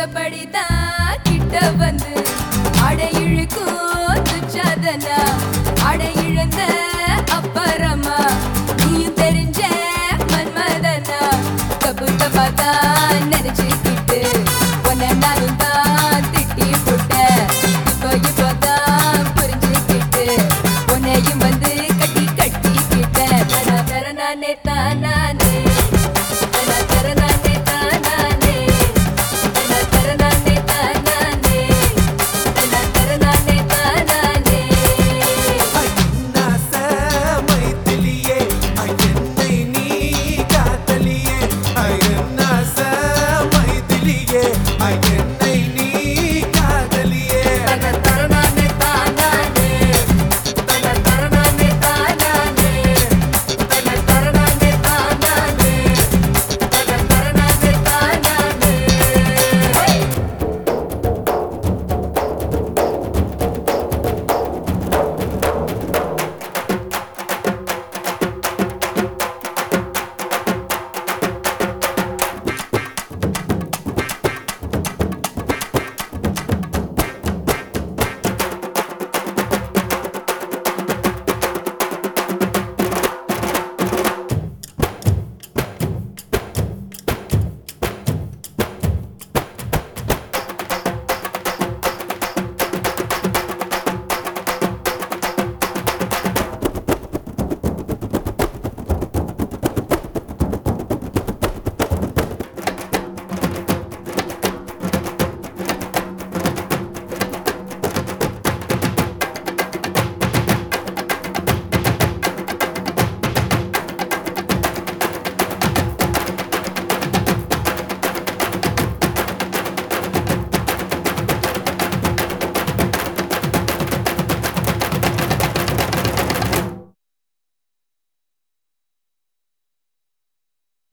இஷ்டப்படிதான் கிட்ட வந்து அடையிழுக்கும் துச்சாதனா அடையிழந்த அப்பறமா நீயும் தெரிஞ்ச மன்மதனா. தப்பு தப்பாதா நினைச்சுக்கிட்டு உன்ன நானும் தான் திட்டி போட்ட இப்போ இப்போதான் புரிஞ்சுக்கிட்டு உன்னையும் வந்து கட்டி கட்டிக்கிட்ட தானே தானா